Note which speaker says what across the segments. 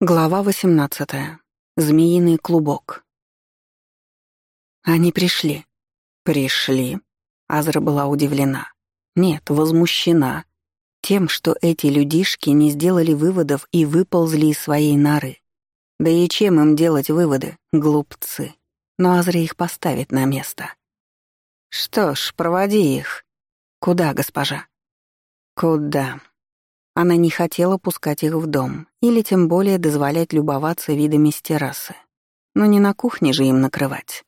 Speaker 1: Глава 18. Змеиный клубок. Они пришли. Пришли. Азра была удивлена. Нет, возмущена. Тем, что эти людишки не сделали выводов и выползли из своей норы. Да и чем им делать выводы, глупцы. Но Азра их поставит на место. Что ж, проводи их. Куда, госпожа? Куда? Она не хотела пускать их в дом, или тем более дозволять любоваться видами с террасы. Но не на кухне же им накрывать.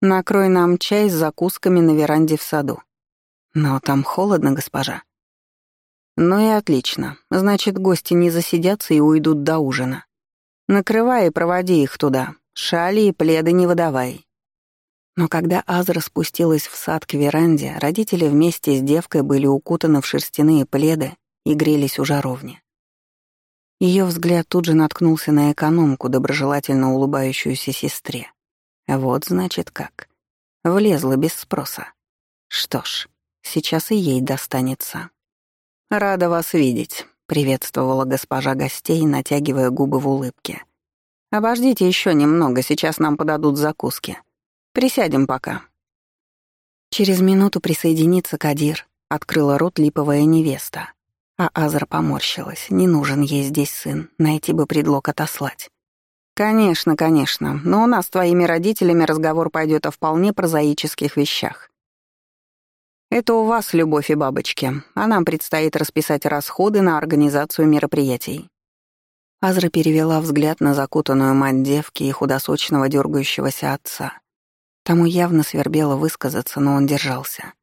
Speaker 1: Накрой нам чай с закусками на веранде в саду. Но там холодно, госпожа. Ну и отлично. Значит, гости не засидятся и уйдут до ужина. Накрывай и проводи их туда. Шали и пледы не выдавай. Но когда Азра спустилась в сад к веранде, родители вместе с девкой были укутаны в шерстяные пледы и грелись у жаровни. Ее взгляд тут же наткнулся на экономку, доброжелательно улыбающуюся сестре. Вот значит как. Влезла без спроса. Что ж, сейчас и ей достанется. «Рада вас видеть», — приветствовала госпожа гостей, натягивая губы в улыбке. «Обождите еще немного, сейчас нам подадут закуски. Присядем пока». Через минуту присоединится Кадир, открыла рот липовая невеста. А Азра поморщилась. Не нужен ей здесь сын, найти бы предлог отослать. «Конечно, конечно, но у нас с твоими родителями разговор пойдет о вполне прозаических вещах. Это у вас любовь и бабочки, а нам предстоит расписать расходы на организацию мероприятий». Азра перевела взгляд на закутанную мать девки и худосочного дергающегося отца. Тому явно свербело высказаться, но он держался.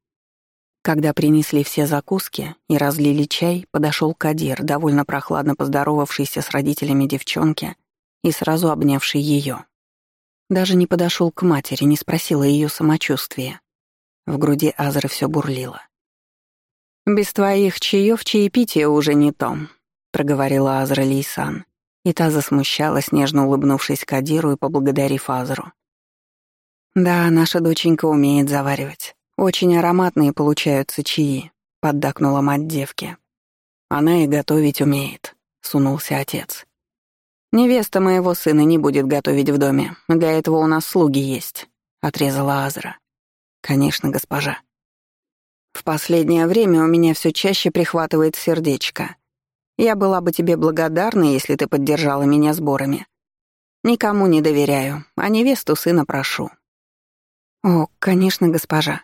Speaker 1: Когда принесли все закуски и разлили чай, подошел Кадир, довольно прохладно поздоровавшийся с родителями девчонки и сразу обнявший ее. Даже не подошел к матери, не спросил о ее самочувствии. В груди Азры все бурлило. «Без твоих чаев чаепитие уже не то», — проговорила Азра Лейсан, и та засмущалась, нежно улыбнувшись Кадиру и поблагодарив Азру. «Да, наша доченька умеет заваривать. «Очень ароматные получаются чаи», — поддакнула мать девки. «Она и готовить умеет», — сунулся отец. «Невеста моего сына не будет готовить в доме. Для этого у нас слуги есть», — отрезала Азра. «Конечно, госпожа». «В последнее время у меня все чаще прихватывает сердечко. Я была бы тебе благодарна, если ты поддержала меня сборами. Никому не доверяю, а невесту сына прошу». «О, конечно, госпожа»,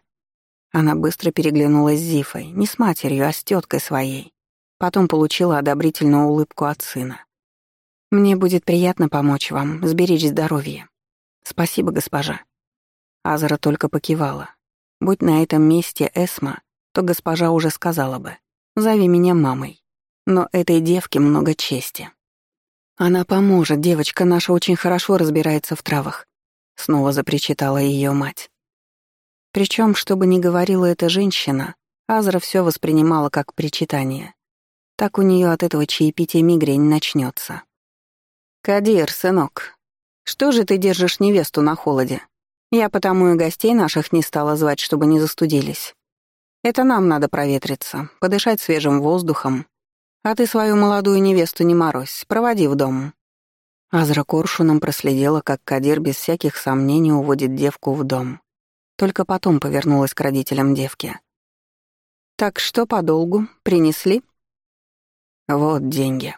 Speaker 1: она быстро переглянулась с Зифой, не с матерью, а с теткой своей. Потом получила одобрительную улыбку от сына. «Мне будет приятно помочь вам, сберечь здоровье. Спасибо, госпожа». Азара только покивала. Будь на этом месте Эсма, то госпожа уже сказала бы «Зови меня мамой». Но этой девке много чести. «Она поможет, девочка наша очень хорошо разбирается в травах», — снова запричитала ее мать. Причем, что бы ни говорила эта женщина, Азра все воспринимала как причитание. Так у нее от этого чаепития мигрень начнется. «Кадир, сынок, что же ты держишь невесту на холоде? Я потому и гостей наших не стала звать, чтобы не застудились. Это нам надо проветриться, подышать свежим воздухом. А ты свою молодую невесту не морозь, проводи в дом». Азра коршуном проследила, как Кадир без всяких сомнений уводит девку в дом. Только потом повернулась к родителям девки. «Так что по долгу? Принесли?» «Вот деньги».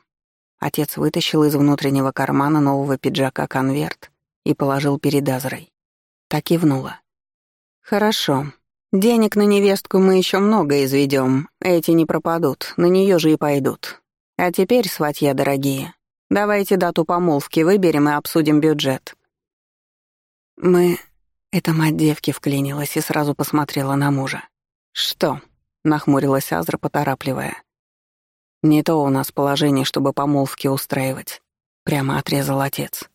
Speaker 1: Отец вытащил из внутреннего кармана нового пиджака конверт и положил перед Азрой. Так кивнула. «Хорошо. Денег на невестку мы еще много изведем. Эти не пропадут, на нее же и пойдут. А теперь, сватья дорогие, давайте дату помолвки выберем и обсудим бюджет». «Мы эта мать девки вклинилась и сразу посмотрела на мужа. «Что?» — нахмурилась Азра, поторапливая. «Не то у нас положение, чтобы помолвки устраивать», — прямо отрезал отец.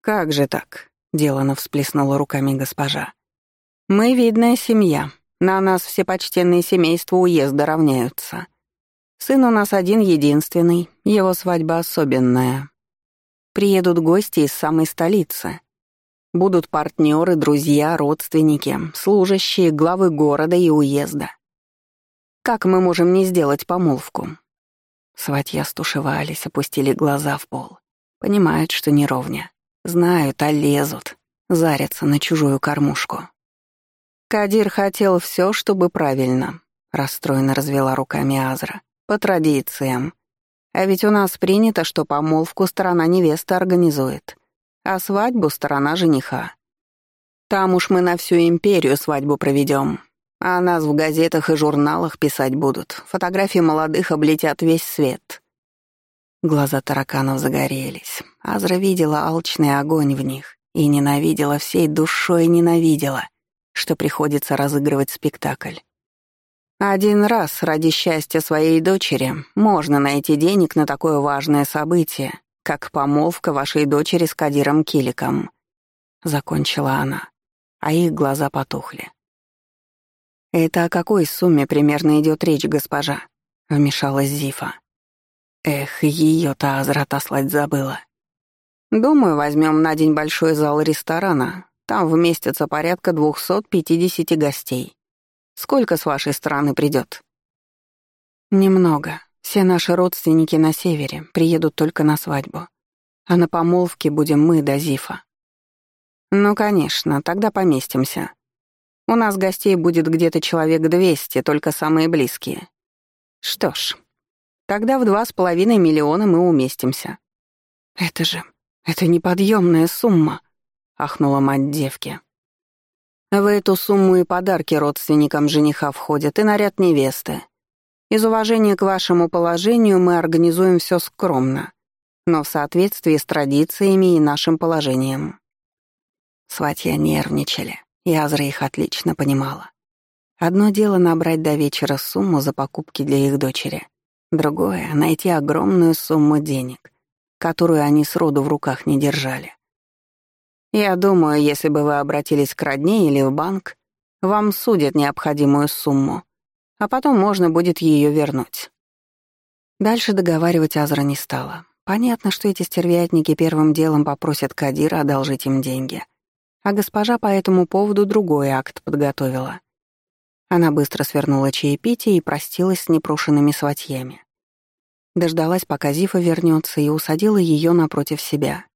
Speaker 1: «Как же так?» — делано всплеснула руками госпожа. «Мы видная семья. На нас все почтенные семейства уезда равняются. Сын у нас один-единственный, его свадьба особенная. Приедут гости из самой столицы, Будут партнеры, друзья, родственники, служащие, главы города и уезда. Как мы можем не сделать помолвку? Сватья стушевались, опустили глаза в пол. Понимают, что не ровня. Знают, а лезут. Зарятся на чужую кормушку. Кадир хотел все, чтобы правильно. Расстроенно развела руками Азра. По традициям. А ведь у нас принято, что помолвку сторона невесты организует, а свадьбу сторона жениха. Там уж мы на всю империю свадьбу проведем, а нас в газетах и журналах писать будут. Фотографии молодых облетят весь свет. Глаза тараканов загорелись. Азра видела алчный огонь в них и ненавидела всей душой ненавидела, что приходится разыгрывать спектакль. Один раз ради счастья своей дочери можно найти денег на такое важное событие, как помолвка вашей дочери с Кадиром Киликом. Закончила она, а их глаза потухли. «Это о какой сумме примерно идет речь, госпожа?» — вмешалась Зифа. Эх, ее-то Азра отослать забыла. Думаю, возьмем на день большой зал ресторана. Там вместится порядка 250 гостей. Сколько с вашей стороны придет? Немного. Все наши родственники на севере приедут только на свадьбу. А на помолвке будем мы до Зифа. Ну, конечно, тогда поместимся. У нас гостей будет где-то человек 200, только самые близкие. Что ж, Тогда в два с половиной миллиона мы уместимся». «Это же... это неподъемная сумма», — ахнула мать девки. «В эту сумму и подарки родственникам жениха входят, и наряд невесты. Из уважения к вашему положению мы организуем все скромно, но в соответствии с традициями и нашим положением». Сватья нервничали, и Азра их отлично понимала. Одно дело набрать до вечера сумму за покупки для их дочери, Другое — найти огромную сумму денег, которую они сроду в руках не держали. Я думаю, если бы вы обратились к родне или в банк, вам судят необходимую сумму, а потом можно будет ее вернуть. Дальше договаривать Азра не стала. Понятно, что эти стервятники первым делом попросят Кадира одолжить им деньги. А госпожа по этому поводу другой акт подготовила. Она быстро свернула чаепитие и простилась с непрошенными сватьями. Дождалась, пока Зифа вернется, и усадила ее напротив себя.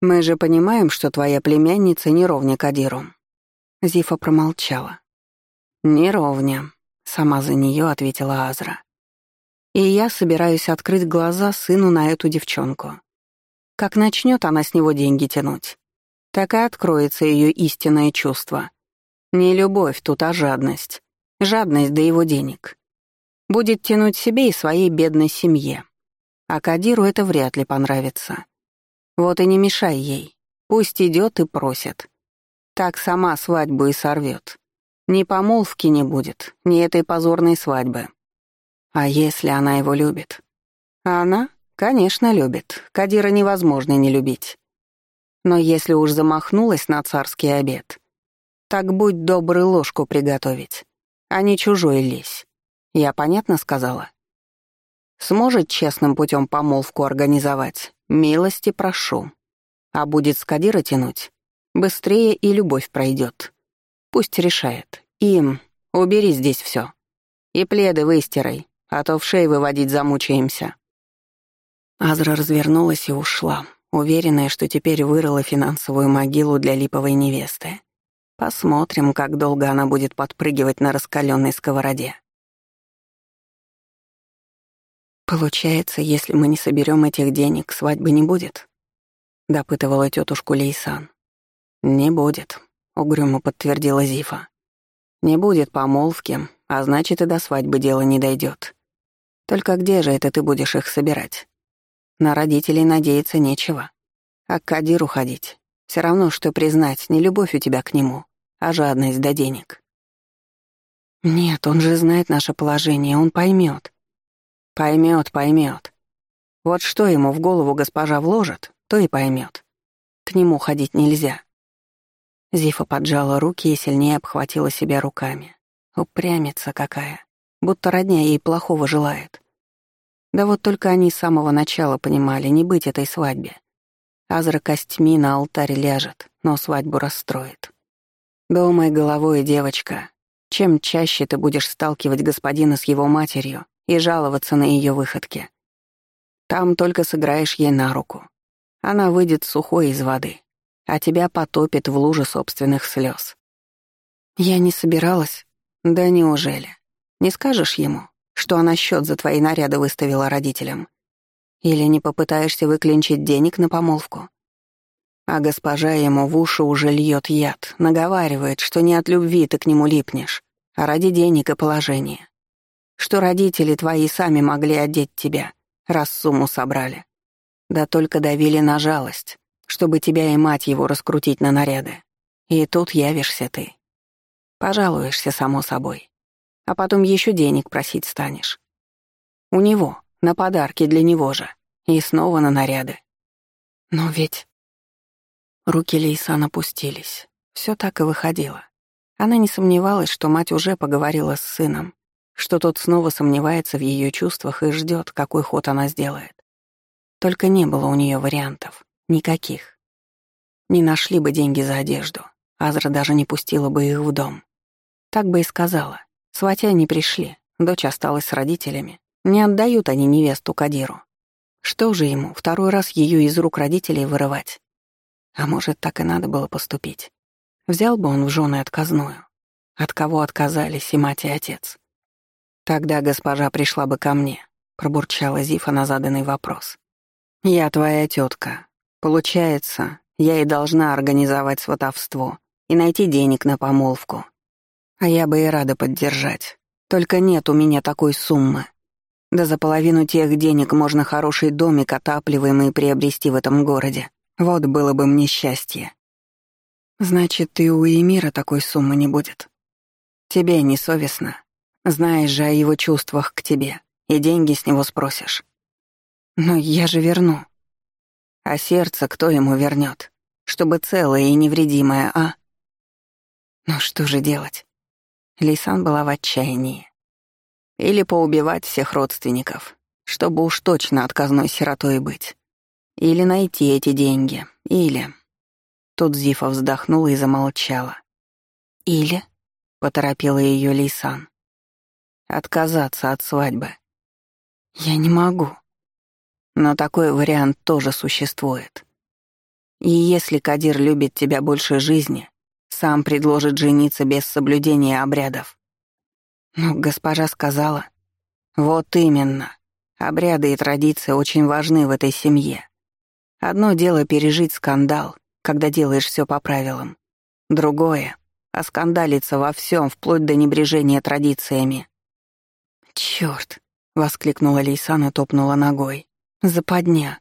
Speaker 1: «Мы же понимаем, что твоя племянница не ровня Кадиру». Зифа промолчала. «Не ровня», — сама за нее ответила Азра. «И я собираюсь открыть глаза сыну на эту девчонку. Как начнет она с него деньги тянуть, так и откроется ее истинное чувство. Не любовь тут, а жадность. Жадность до его денег. Будет тянуть себе и своей бедной семье. А Кадиру это вряд ли понравится. Вот и не мешай ей. Пусть идет и просит. Так сама свадьбу и сорвет. Ни помолвки не будет, ни этой позорной свадьбы. А если она его любит? Она, конечно, любит. Кадира невозможно не любить. Но если уж замахнулась на царский обед, так будь добрый ложку приготовить, а не чужой лезь. Я понятно сказала? Сможет честным путем помолвку организовать? Милости прошу. А будет с Кадира тянуть? Быстрее и любовь пройдет. Пусть решает. Им, убери здесь все. И пледы выстирай, а то в шеи выводить замучаемся. Азра развернулась и ушла, уверенная, что теперь вырыла финансовую могилу для липовой невесты. Посмотрим, как долго она будет подпрыгивать на раскаленной сковороде. «Получается, если мы не соберем этих денег, свадьбы не будет?» — допытывала тетушку Лейсан. «Не будет», — угрюмо подтвердила Зифа. «Не будет помолвки, а значит, и до свадьбы дело не дойдет. Только где же это ты будешь их собирать? На родителей надеяться нечего. А к Кадиру ходить. Все равно, что признать не любовь у тебя к нему, а жадность до денег». «Нет, он же знает наше положение, он поймет. Поймет, поймет. Вот что ему в голову госпожа вложит, то и поймет. К нему ходить нельзя. Зифа поджала руки и сильнее обхватила себя руками. Упрямица какая, будто родня ей плохого желает. Да вот только они с самого начала понимали не быть этой свадьбе. Азра костьми на алтарь ляжет, но свадьбу расстроит. Думай головой, девочка. Чем чаще ты будешь сталкивать господина с его матерью, и жаловаться на ее выходки. Там только сыграешь ей на руку, Она выйдет сухой из воды, а тебя потопит в луже собственных слез. Я не собиралась. Да неужели? Не скажешь ему, что она счет за твои наряды выставила родителям? Или не попытаешься выклинчить денег на помолвку? А госпожа ему в уши уже льет яд, наговаривает, что не от любви ты к нему липнешь, а ради денег и положения. Что родители твои сами могли одеть тебя, раз сумму собрали. Да только давили на жалость, чтобы тебя и мать его раскрутить на наряды. И тут явишься ты. Пожалуешься, само собой. А потом еще денег просить станешь. У него, на подарки для него же. И снова на наряды. Но ведь... Руки Лейсан опустились. Все так и выходило. Она не сомневалась, что мать уже поговорила с сыном, что тот снова сомневается в ее чувствах и ждет, какой ход она сделает. Только не было у нее вариантов. Никаких. Не нашли бы деньги за одежду. Азра даже не пустила бы их в дом. Так бы и сказала. Сватя не пришли, дочь осталась с родителями. Не отдают они невесту Кадиру. Что же ему, второй раз ее из рук родителей вырывать? А может, так и надо было поступить. Взял бы он в жены отказную. От кого отказались и мать, и отец. Тогда госпожа пришла бы ко мне, пробурчала Зифа на заданный вопрос. «Я твоя тетка. Получается, я и должна организовать сватовство и найти денег на помолвку. А я бы и рада поддержать. Только нет у меня такой суммы. Да за половину тех денег можно хороший домик отапливаемый приобрести в этом городе. Вот было бы мне счастье. Значит, ты у Эмира такой суммы не будет. Тебе не совестно. Знаешь же о его чувствах к тебе, и деньги с него спросишь. Но я же верну. А сердце кто ему вернет, чтобы целое и невредимое, а? Ну что же делать? Лисан была в отчаянии. Или поубивать всех родственников, чтобы уж точно отказной сиротой быть. Или найти эти деньги. Или... Тут Зифа вздохнула и замолчала. «Или?» — поторопила ее Лисан. «Отказаться от свадьбы». «Я не могу», но такой вариант тоже существует. И если Кадир любит тебя больше жизни, сам предложит жениться без соблюдения обрядов. Но госпожа сказала, вот именно, обряды и традиции очень важны в этой семье. Одно дело пережить скандал, когда делаешь все по правилам. Другое — оскандалиться во всем, вплоть до небрежения традициями. Черт! воскликнула Лейсан и топнула ногой. Западня.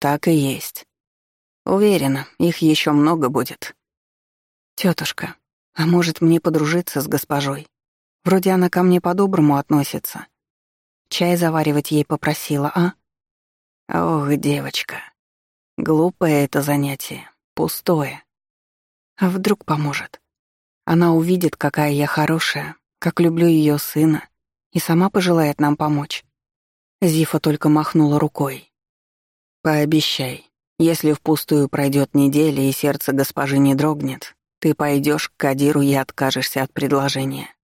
Speaker 1: Так и есть. Уверена, их еще много будет. Тетушка, а может мне подружиться с госпожой? Вроде она ко мне по-доброму относится. Чай заваривать ей попросила, а? Ох, девочка. Глупое это занятие, пустое. А вдруг поможет? Она увидит, какая я хорошая, как люблю ее сына, и сама пожелает нам помочь. Зифа только махнула рукой. «Пообещай, если впустую пройдет неделя и сердце госпожи не дрогнет, ты пойдешь к Кадиру и откажешься от предложения».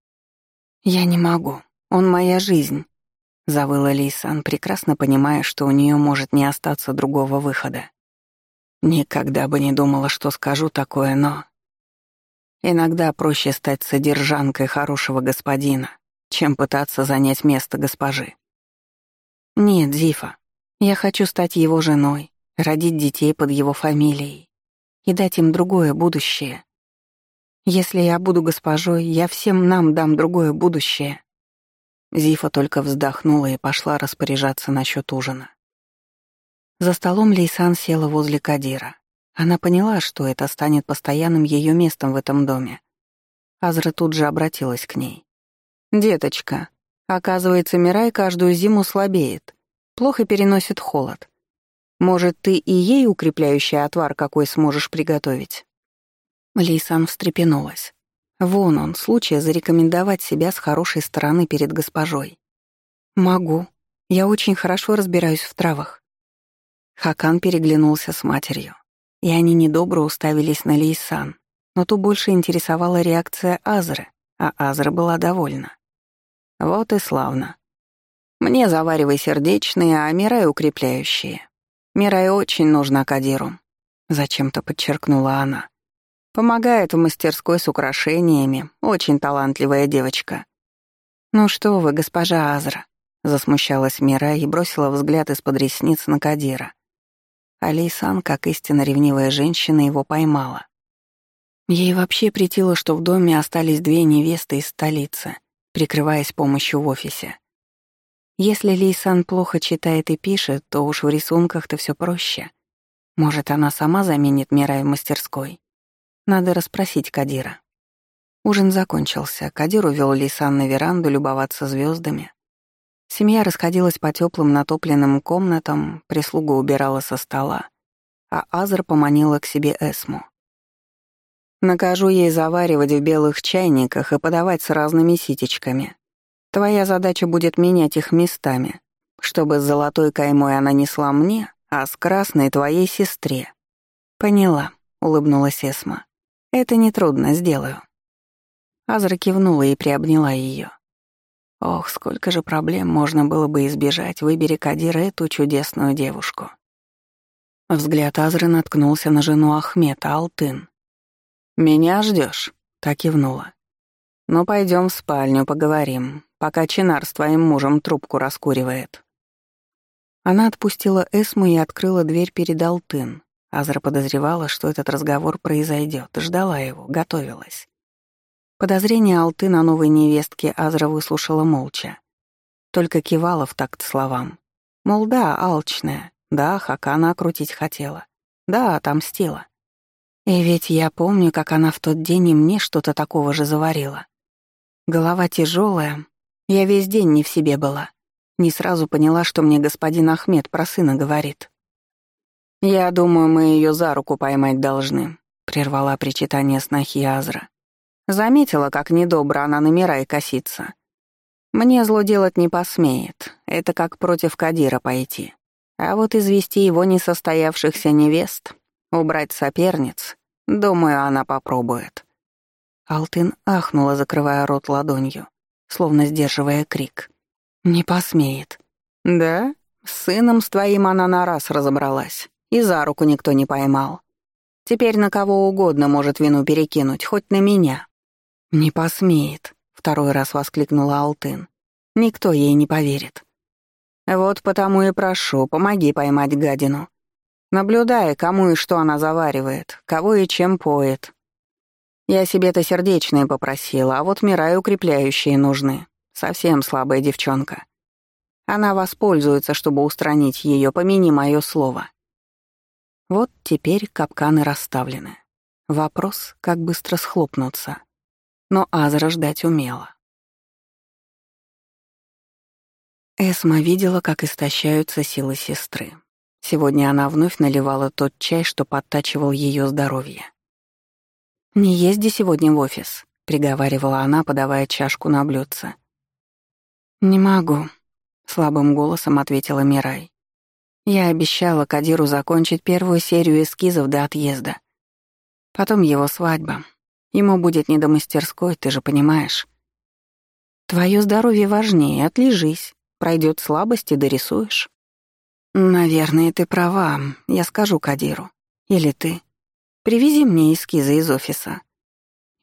Speaker 1: «Я не могу. Он моя жизнь», — завыла Лисан, прекрасно понимая, что у нее может не остаться другого выхода. Никогда бы не думала, что скажу такое, но... Иногда проще стать содержанкой хорошего господина, чем пытаться занять место госпожи. «Нет, Зифа, я хочу стать его женой, родить детей под его фамилией и дать им другое будущее. Если я буду госпожой, я всем нам дам другое будущее». Зифа только вздохнула и пошла распоряжаться насчет ужина. За столом Лейсан села возле Кадира. Она поняла, что это станет постоянным ее местом в этом доме. Азра тут же обратилась к ней. «Деточка, Оказывается, Мирай каждую зиму слабеет, плохо переносит холод. Может, ты и ей укрепляющий отвар какой сможешь приготовить?» Лейсан встрепенулась. Вон он, случай зарекомендовать себя с хорошей стороны перед госпожой. «Могу. Я очень хорошо разбираюсь в травах». Хакан переглянулся с матерью, и они недобро уставились на Лейсан, но ту больше интересовала реакция Азры, а Азра была довольна. Вот и славно. Мне заваривай сердечные, а Мирай укрепляющие. Мирай очень нужна Кадиру», — зачем-то подчеркнула она. «Помогает в мастерской с украшениями, очень талантливая девочка». «Ну что вы, госпожа Азра», — засмущалась Мира и бросила взгляд из-под ресниц на Кадира. Алисан, как истинно ревнивая женщина, его поймала. Ей вообще претило, что в доме остались две невесты из столицы, прикрываясь помощью в офисе. Если Лейсан плохо читает и пишет, то уж в рисунках-то все проще. Может, она сама заменит Мирай в мастерской? Надо расспросить Кадира. Ужин закончился. Кадир увел Лейсан на веранду любоваться звездами. Семья расходилась по теплым натопленным комнатам, прислуга убирала со стола, а Азр поманила к себе Эсму. «Накажу ей заваривать в белых чайниках и подавать с разными ситечками. Твоя задача будет менять их местами, чтобы с золотой каймой она несла мне, а с красной — твоей сестре». «Поняла», — улыбнулась Эсма. «Это нетрудно, сделаю». Азра кивнула и приобняла ее. Ох, сколько же проблем можно было бы избежать, выбери Кадир эту чудесную девушку. Взгляд Азры наткнулся на жену Ахмета, Алтын. «Меня ждешь? так кивнула. «Ну, пойдем в спальню, поговорим пока Чинар с твоим мужем трубку раскуривает». Она отпустила Эсму и открыла дверь перед Алтын. Азра подозревала, что этот разговор произойдет, ждала его, готовилась. Подозрение Алты на новой невестке Азра выслушала молча. Только кивала в такт словам. Мол, да, алчная, да, Хакана окрутить хотела, да, отомстила. И ведь я помню, как она в тот день и мне что-то такого же заварила. Голова тяжелая, я весь день не в себе была. Не сразу поняла, что мне господин Ахмед про сына говорит. «Я думаю, мы ее за руку поймать должны», — прервала причитание снохи Азра. Заметила, как недобро она на Мирай косится. Мне зло делать не посмеет. Это как против Кадира пойти. А вот извести его несостоявшихся невест, убрать соперниц, думаю, она попробует. Алтын ахнула, закрывая рот ладонью словно сдерживая крик. «Не посмеет». «Да? С сыном с твоим она на раз разобралась, и за руку никто не поймал. Теперь на кого угодно может вину перекинуть, хоть на меня». «Не посмеет», — второй раз воскликнула Алтын. «Никто ей не поверит». «Вот потому и прошу, помоги поймать гадину. Наблюдая, кому и что она заваривает, кого и чем поет, я себе-то сердечные попросила, а вот Мирай укрепляющие нужны. Совсем слабая девчонка. Она воспользуется, чтобы устранить ее, помяни мое слово. Вот теперь капканы расставлены. Вопрос, как быстро схлопнуться. Но Азра ждать умела. Эсма видела, как истощаются силы сестры. Сегодня она вновь наливала тот чай, что подтачивал ее здоровье. «Не езди сегодня в офис», — приговаривала она, подавая чашку на блюдце. «Не могу», — слабым голосом ответила Мирай. «Я обещала Кадиру закончить первую серию эскизов до отъезда. Потом его свадьба. Ему будет не до мастерской, ты же понимаешь. Твое здоровье важнее, отлежись. Пройдет слабость и дорисуешь». «Наверное, ты права. Я скажу Кадиру. Или ты. Привези мне эскизы из офиса.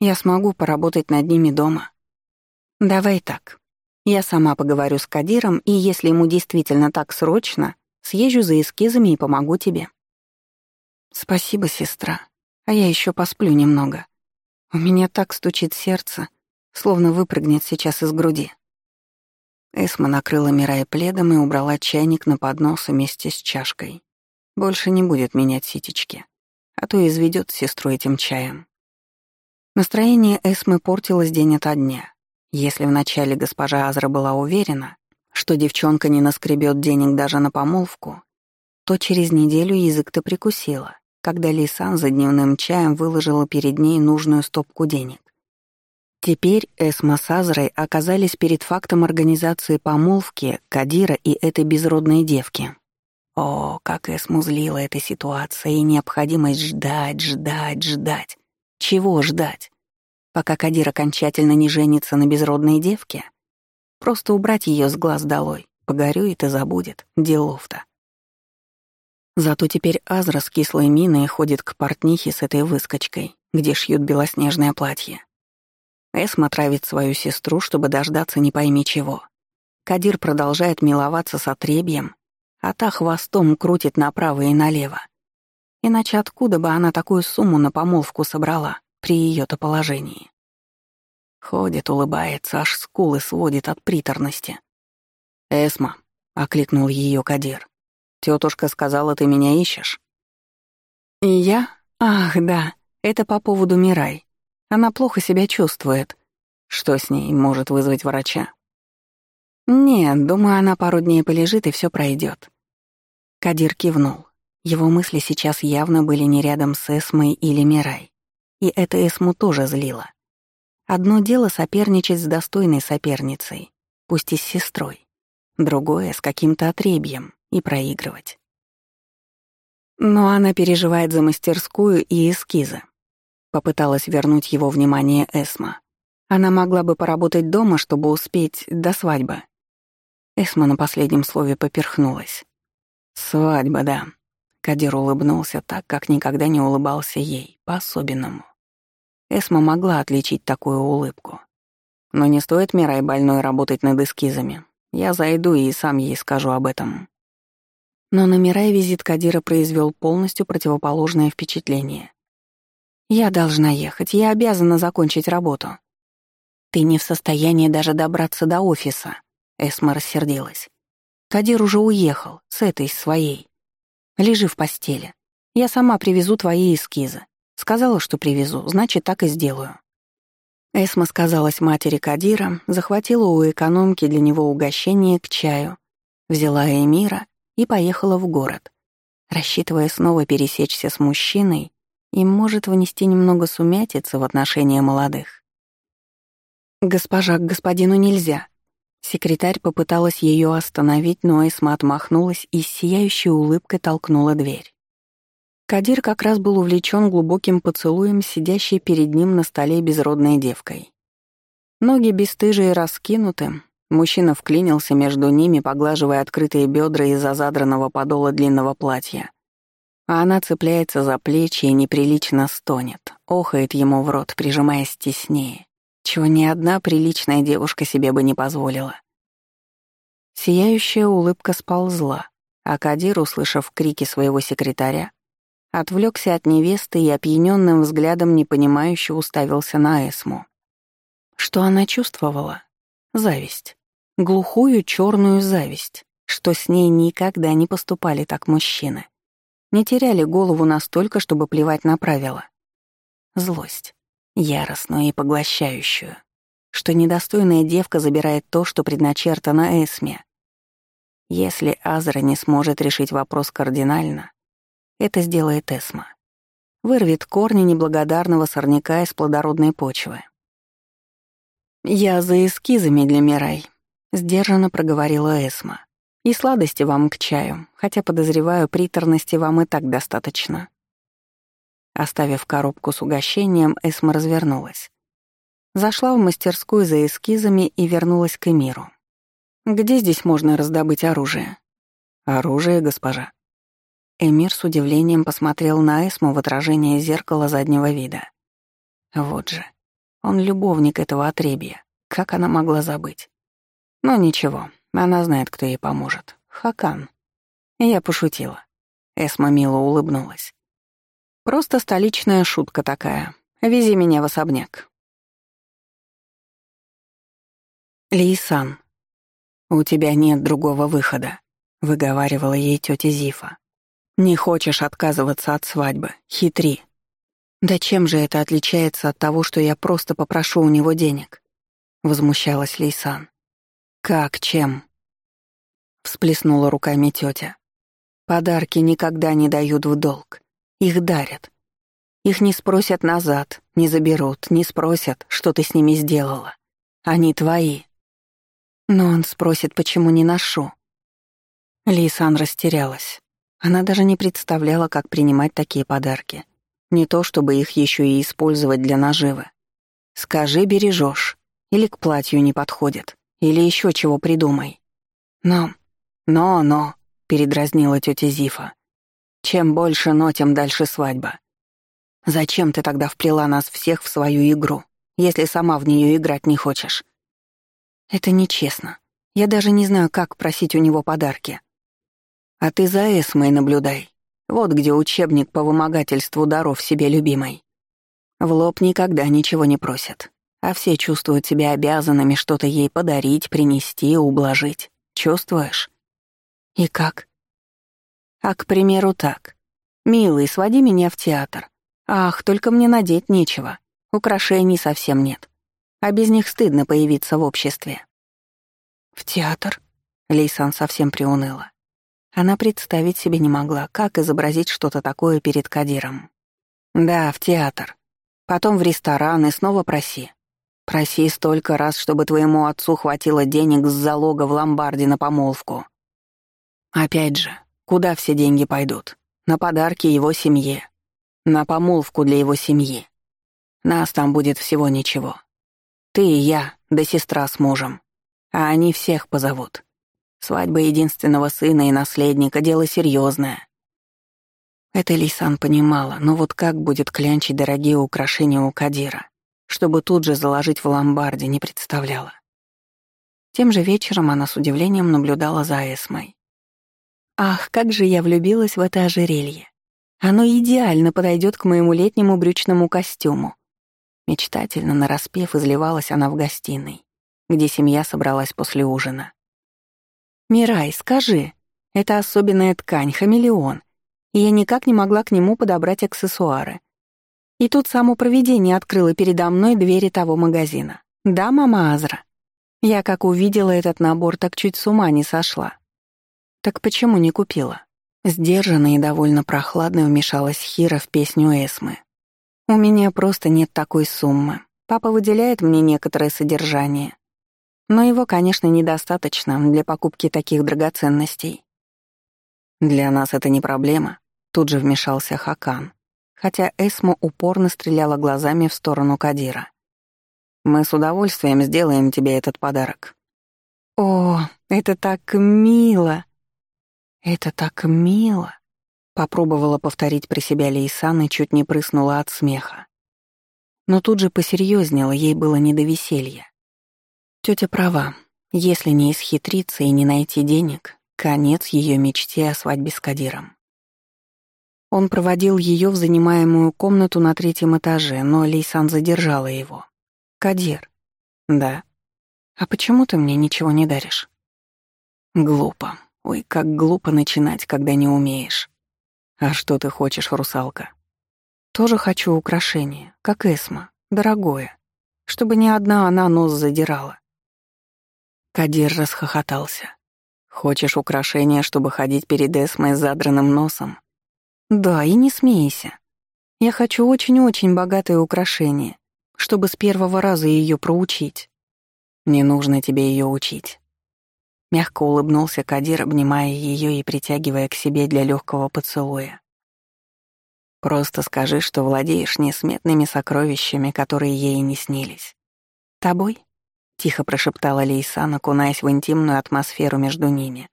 Speaker 1: Я смогу поработать над ними дома. Давай так. Я сама поговорю с Кадиром, и если ему действительно так срочно, съезжу за эскизами и помогу тебе. Спасибо, сестра. А я еще посплю немного. У меня так стучит сердце, словно выпрыгнет сейчас из груди. Эсма накрыла Мирая пледом и убрала чайник на поднос вместе с чашкой. Больше не будет менять ситечки а то изведет сестру этим чаем. Настроение Эсмы портилось день ото дня. Если вначале госпожа Азра была уверена, что девчонка не наскребет денег даже на помолвку, то через неделю язык-то прикусила, когда Лисан за дневным чаем выложила перед ней нужную стопку денег. Теперь Эсма с Азрой оказались перед фактом организации помолвки Кадира и этой безродной девки. О, как Эсму злила эта ситуация и необходимость ждать, ждать, ждать. Чего ждать? Пока Кадир окончательно не женится на безродной девке? Просто убрать ее с глаз долой. Погорюет и забудет. Делов-то. Зато теперь Азра с кислой миной ходит к портнихе с этой выскочкой, где шьют белоснежное платье. Эсма травит свою сестру, чтобы дождаться не пойми чего. Кадир продолжает миловаться с отребьем, а та хвостом крутит направо и налево. Иначе откуда бы она такую сумму на помолвку собрала при ее-то положении? Ходит, улыбается, аж скулы сводит от приторности. «Эсма», — окликнул ее Кадир. Тетушка сказала, ты меня ищешь». «И я? Ах, да, это по поводу Мирай. Она плохо себя чувствует. Что с ней может вызвать врача?» «Нет, думаю, она пару дней полежит, и все пройдет. Кадир кивнул. Его мысли сейчас явно были не рядом с Эсмой или Мирай. И это Эсму тоже злило. Одно дело соперничать с достойной соперницей, пусть и с сестрой. Другое — с каким-то отребьем, и проигрывать. Но она переживает за мастерскую и эскизы. Попыталась вернуть его внимание Эсма. Она могла бы поработать дома, чтобы успеть до свадьбы. Эсма на последнем слове поперхнулась. «Свадьба, да». Кадир улыбнулся так, как никогда не улыбался ей, по-особенному. Эсма могла отличить такую улыбку. Но не стоит Мирай больной работать над эскизами. Я зайду и сам ей скажу об этом. Но на Мирай визит Кадира произвел полностью противоположное впечатление. «Я должна ехать, я обязана закончить работу». «Ты не в состоянии даже добраться до офиса», — Эсма рассердилась. «Кадир уже уехал, с этой своей. Лежи в постели. Я сама привезу твои эскизы. Сказала, что привезу, значит, так и сделаю». Эсма сказалась матери Кадира, захватила у экономки для него угощение к чаю, взяла Эмира и поехала в город, рассчитывая снова пересечься с мужчиной и может внести немного сумятицы в отношения молодых. «Госпожа, к господину нельзя». Секретарь попыталась ее остановить, но Эсма отмахнулась и с сияющей улыбкой толкнула дверь. Кадир как раз был увлечен глубоким поцелуем, сидящей перед ним на столе безродной девкой. Ноги бесстыжие раскинуты, Мужчина вклинился между ними, поглаживая открытые бедра из-за задранного подола длинного платья. А она цепляется за плечи и неприлично стонет, охает ему в рот, прижимаясь теснее, чего ни одна приличная девушка себе бы не позволила. Сияющая улыбка сползла, а Кадир, услышав крики своего секретаря, отвлекся от невесты и опьяненным взглядом непонимающе уставился на Эсму. Что она чувствовала? Зависть глухую черную зависть, что с ней никогда не поступали так мужчины. Не теряли голову настолько, чтобы плевать на правила. Злость, яростную и поглощающую, что недостойная девка забирает то, что предначертано Эсме. Если Азра не сможет решить вопрос кардинально, это сделает Эсма. Вырвет корни неблагодарного сорняка из плодородной почвы. «Я за эскизами для Мирай», Сдержанно проговорила Эсма. «И сладости вам к чаю, хотя, подозреваю, приторности вам и так достаточно». Оставив коробку с угощением, Эсма развернулась. Зашла в мастерскую за эскизами и вернулась к Эмиру. «Где здесь можно раздобыть оружие?» «Оружие, госпожа». Эмир с удивлением посмотрел на Эсму в отражение зеркала заднего вида. Вот же. Он любовник этого отребья. Как она могла забыть? Но ничего, она знает, кто ей поможет. Хакан. Я пошутила. Эсма мило улыбнулась. Просто столичная шутка такая. Вези меня в особняк. Лейсан, у тебя нет другого выхода, выговаривала ей тетя Зифа. Не хочешь отказываться от свадьбы, хитри. Да чем же это отличается от того, что я просто попрошу у него денег? Возмущалась Лейсан. «Как чем?» — всплеснула руками тетя. «Подарки никогда не дают в долг. Их дарят. Их не спросят назад, не заберут, не спросят, что ты с ними сделала. Они твои. Но он спросит, почему не ношу». Лисан растерялась. Она даже не представляла, как принимать такие подарки. Не то, чтобы их еще и использовать для наживы. «Скажи, бережешь, или к платью не подходит». Или еще чего придумай. Но, но, но, передразнила тетя Зифа. Чем больше но, тем дальше свадьба. Зачем ты тогда вплела нас всех в свою игру, если сама в нее играть не хочешь? Это нечестно. Я даже не знаю, как просить у него подарки. А ты за Эсмой наблюдай. Вот где учебник по вымогательству даров себе любимой. В лоб никогда ничего не просят, а все чувствуют себя обязанными что-то ей подарить, принести, ублажить. Чувствуешь? И как? А, к примеру, так. «Милый, своди меня в театр. Ах, только мне надеть нечего. Украшений совсем нет. А без них стыдно появиться в обществе». «В театр?» Лейсан совсем приуныла. Она представить себе не могла, как изобразить что-то такое перед Кадиром. «Да, в театр. Потом в ресторан и снова проси. Проси столько раз, чтобы твоему отцу хватило денег с залога в ломбарде на помолвку. Опять же, Куда все деньги пойдут? На подарки его семье. На помолвку для его семьи. Нас там будет всего ничего. Ты и я, да сестра с мужем. А они всех позовут. Свадьба единственного сына и наследника — дело серьезное. Это Лисан понимала, но вот как будет клянчить дорогие украшения у Кадира, чтобы тут же заложить в ломбарде, не представляла. Тем же вечером она с удивлением наблюдала за Эсмой. Ах, как же я влюбилась в это ожерелье. Оно идеально подойдет к моему летнему брючному костюму. Мечтательно нараспев изливалась она в гостиной, где семья собралась после ужина. «Мирай, скажи, это особенная ткань, хамелеон, и я никак не могла к нему подобрать аксессуары. И тут само провидение открыло передо мной двери того магазина. Да, мама Азра? Я как увидела этот набор, так чуть с ума не сошла. Так почему не купила? Сдержанно и довольно прохладно вмешалась Хира в песню Эсмы. «У меня просто нет такой суммы. Папа выделяет мне некоторое содержание. Но его, конечно, недостаточно для покупки таких драгоценностей». «Для нас это не проблема», — тут же вмешался Хакан, хотя Эсма упорно стреляла глазами в сторону Кадира. «Мы с удовольствием сделаем тебе этот подарок». «О, это так мило!» «Это так мило!» — попробовала повторить при себя Лейсан и чуть не прыснула от смеха. Но тут же посерьезнела, ей было не до веселья. Тетя права, если не исхитриться и не найти денег, конец ее мечте о свадьбе с Кадиром. Он проводил ее в занимаемую комнату на третьем этаже, но Лейсан задержала его. «Кадир». «Да». «А почему ты мне ничего не даришь?» «Глупо. Ой, как глупо начинать, когда не умеешь. А что ты хочешь, русалка? Тоже хочу украшение, как Эсма, дорогое, чтобы ни одна она нос задирала. Кадир расхохотался. Хочешь украшение, чтобы ходить перед Эсмой с задранным носом? Да, и не смейся. Я хочу очень-очень богатое украшение, чтобы с первого раза ее проучить. Не нужно тебе ее учить. Мягко улыбнулся Кадир, обнимая ее и притягивая к себе для легкого поцелуя. «Просто скажи, что владеешь несметными сокровищами, которые ей не снились. Тобой?» — тихо прошептала Лейсан, окунаясь в интимную атмосферу между ними,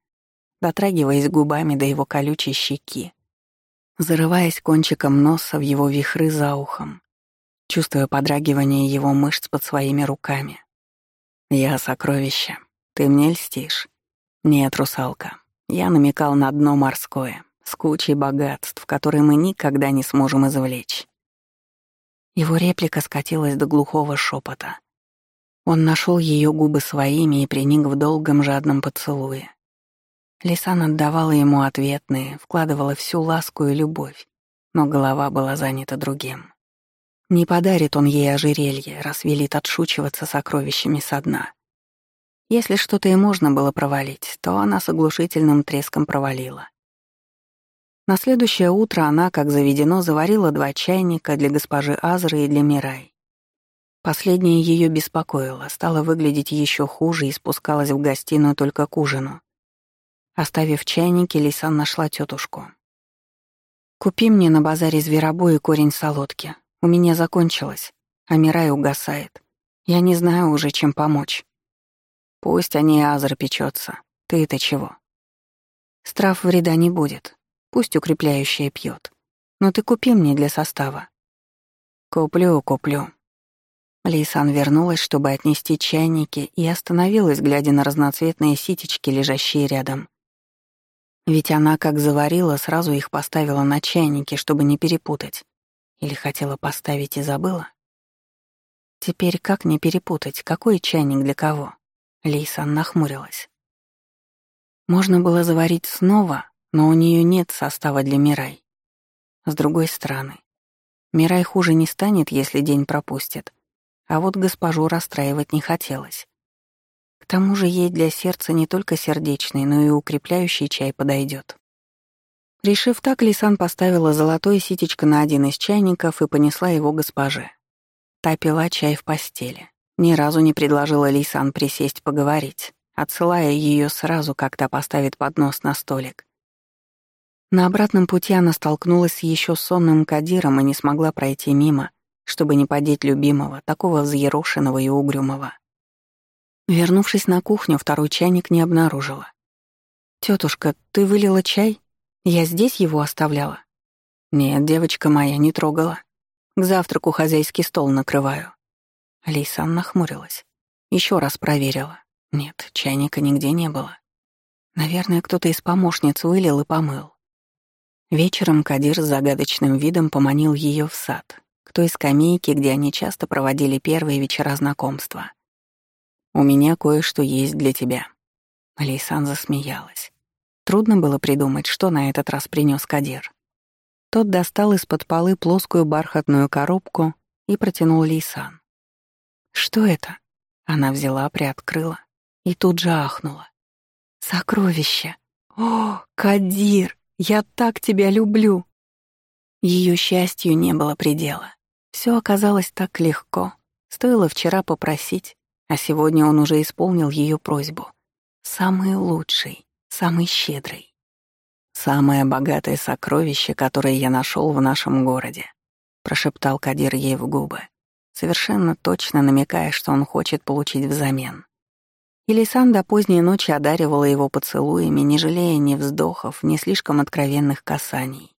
Speaker 1: дотрагиваясь губами до его колючей щеки, зарываясь кончиком носа в его вихры за ухом, чувствуя подрагивание его мышц под своими руками. «Я сокровище», ты мне льстишь. Нет, русалка. Я намекал на дно морское, с кучей богатств, которые мы никогда не сможем извлечь. Его реплика скатилась до глухого шепота. Он нашел ее губы своими и приник в долгом жадном поцелуе. Лисан отдавала ему ответные, вкладывала всю ласку и любовь, но голова была занята другим. Не подарит он ей ожерелье, раз велит отшучиваться сокровищами со дна. Если что-то и можно было провалить, то она с оглушительным треском провалила. На следующее утро она, как заведено, заварила два чайника для госпожи Азры и для Мирай. Последняя ее беспокоила, стала выглядеть еще хуже и спускалась в гостиную только к ужину. Оставив чайники, Лисан нашла тетушку. «Купи мне на базаре зверобой корень солодки. У меня закончилось, а угасает. Я не знаю уже, чем помочь». Пусть они Азр печется. Ты-то чего? Страв вреда не будет. Пусть укрепляющее пьет. Но ты купи мне для состава. Куплю, куплю. Лейсан вернулась, чтобы отнести чайники, и остановилась, глядя на разноцветные ситечки, лежащие рядом. Ведь она, как заварила, сразу их поставила на чайники, чтобы не перепутать. Или хотела поставить и забыла? Теперь как не перепутать, какой чайник для кого? Лейсан нахмурилась. Можно было заварить снова, но у нее нет состава для Мирай. С другой стороны, Мирай хуже не станет, если день пропустит, а вот госпожу расстраивать не хотелось. Тому же ей для сердца не только сердечный, но и укрепляющий чай подойдет. Решив так, Лисан поставила золотое ситечко на один из чайников и понесла его госпоже. Та пила чай в постели. Ни разу не предложила Лисан присесть поговорить, отсылая ее сразу, когда поставит поднос на столик. На обратном пути она столкнулась с еще сонным Кадиром и не смогла пройти мимо, чтобы не подеть любимого, такого взъерошенного и угрюмого. Вернувшись на кухню, второй чайник не обнаружила. Тетушка, ты вылила чай? Я здесь его оставляла?» «Нет, девочка моя, не трогала. К завтраку хозяйский стол накрываю». Лейсан нахмурилась. Еще раз проверила. Нет, чайника нигде не было. Наверное, кто-то из помощниц вылил и помыл. Вечером Кадир с загадочным видом поманил ее в сад, к той скамейке, где они часто проводили первые вечера знакомства. «У меня кое-что есть для тебя». Лейсан засмеялась. Трудно было придумать, что на этот раз принес Кадир. Тот достал из-под полы плоскую бархатную коробку и протянул Лейсан. «Что это?» Она взяла, приоткрыла и тут же ахнула. «Сокровище! О, Кадир!» Я так тебя люблю!» Ее счастью не было предела. Все оказалось так легко. Стоило вчера попросить, а сегодня он уже исполнил ее просьбу. Самый лучший, самый щедрый. «Самое богатое сокровище, которое я нашел в нашем городе», — прошептал Кадир ей в губы, совершенно точно намекая, что он хочет получить взамен. Илисан до поздней ночи одаривала его поцелуями, не жалея ни вздохов, ни слишком откровенных касаний.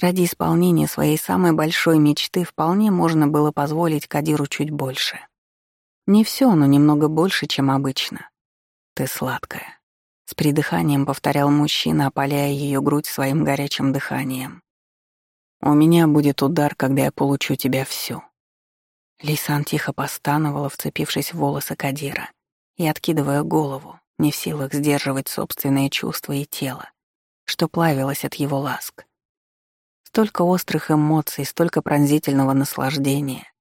Speaker 1: Ради исполнения своей самой большой мечты вполне можно было позволить Кадиру чуть больше. Не все, но немного больше, чем обычно. «Ты сладкая», — с придыханием повторял мужчина, опаляя ее грудь своим горячим дыханием. «У меня будет удар, когда я получу тебя всю». Лисан тихо постановала, вцепившись в волосы Кадира и откидывая голову, не в силах сдерживать собственные чувства и тело, что плавилось от его ласк. Столько острых эмоций, столько пронзительного наслаждения.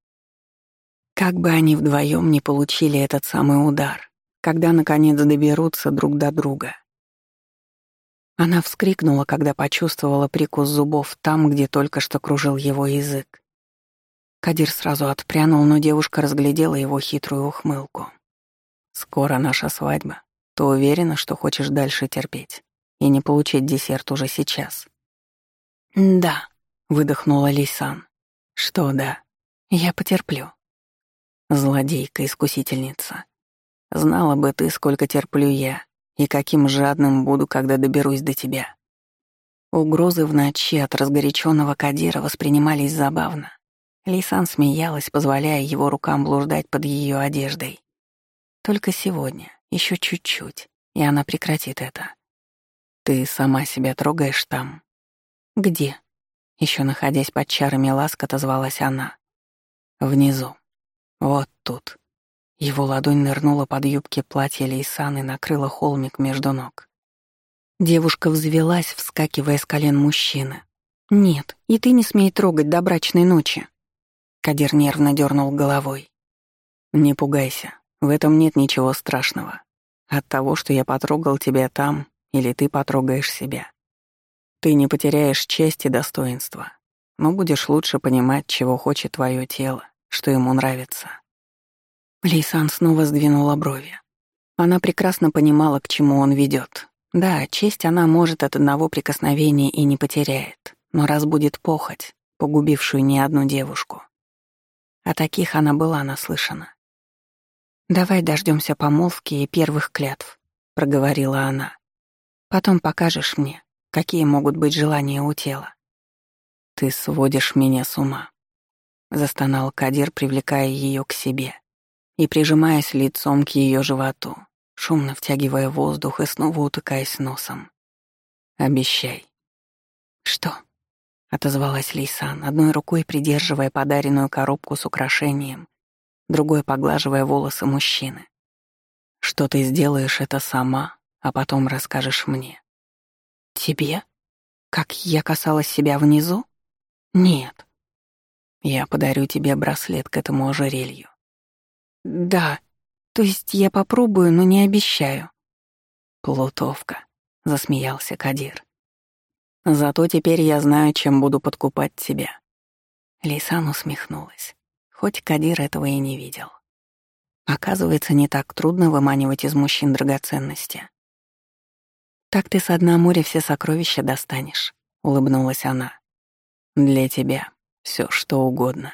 Speaker 1: Как бы они вдвоем не получили этот самый удар, когда наконец доберутся друг до друга. Она вскрикнула, когда почувствовала прикус зубов там, где только что кружил его язык. Кадир сразу отпрянул, но девушка разглядела его хитрую ухмылку. Скоро наша свадьба. Ты уверена, что хочешь дальше терпеть и не получить десерт уже сейчас? Да, выдохнула Лисан. Что да? Я потерплю. Злодейка-искусительница. Знала бы ты, сколько терплю я, и каким жадным буду, когда доберусь до тебя. Угрозы в ночи от разгоряченного Кадира воспринимались забавно. Лисан смеялась, позволяя его рукам блуждать под ее одеждой. Только сегодня, еще чуть-чуть, и она прекратит это. Ты сама себя трогаешь там? Где? Еще находясь под чарами ласк, отозвалась она. Внизу. Вот тут. Его ладонь нырнула под юбки платья Лейсан и накрыла холмик между ног. Девушка взвелась, вскакивая с колен мужчины. «Нет, и ты не смей трогать до брачной ночи». Кадир нервно дернул головой. «Не пугайся, в этом нет ничего страшного. От того, что я потрогал тебя там, или ты потрогаешь себя. Ты не потеряешь честь и достоинства, но будешь лучше понимать, чего хочет твое тело, что ему нравится. Лейсан снова сдвинула брови. Она прекрасно понимала, к чему он ведет. Да, честь она может от одного прикосновения и не потеряет, но разбудит похоть, погубившую не одну девушку. О таких она была наслышана. «Давай дождемся помолвки и первых клятв», — проговорила она. «Потом покажешь мне, Какие могут быть желания у тела? Ты сводишь меня с ума. Застонал Кадир, привлекая ее к себе и прижимаясь лицом к ее животу, шумно втягивая воздух и снова утыкаясь носом. «Обещай». «Что?» — отозвалась Лейсан, одной рукой придерживая подаренную коробку с украшением, другой поглаживая волосы мужчины. «Что ты сделаешь это сама, а потом расскажешь мне». «Тебе? Как я касалась себя внизу? Нет». «Я подарю тебе браслет к этому ожерелью». «Да, то есть я попробую, но не обещаю». «Плутовка», — засмеялся Кадир. «Зато теперь я знаю, чем буду подкупать тебя». Лейсан усмехнулась, хоть Кадир этого и не видел. Оказывается, не так трудно выманивать из мужчин драгоценности. «Так ты со дна моря все сокровища достанешь», — улыбнулась она. «Для тебя все что угодно».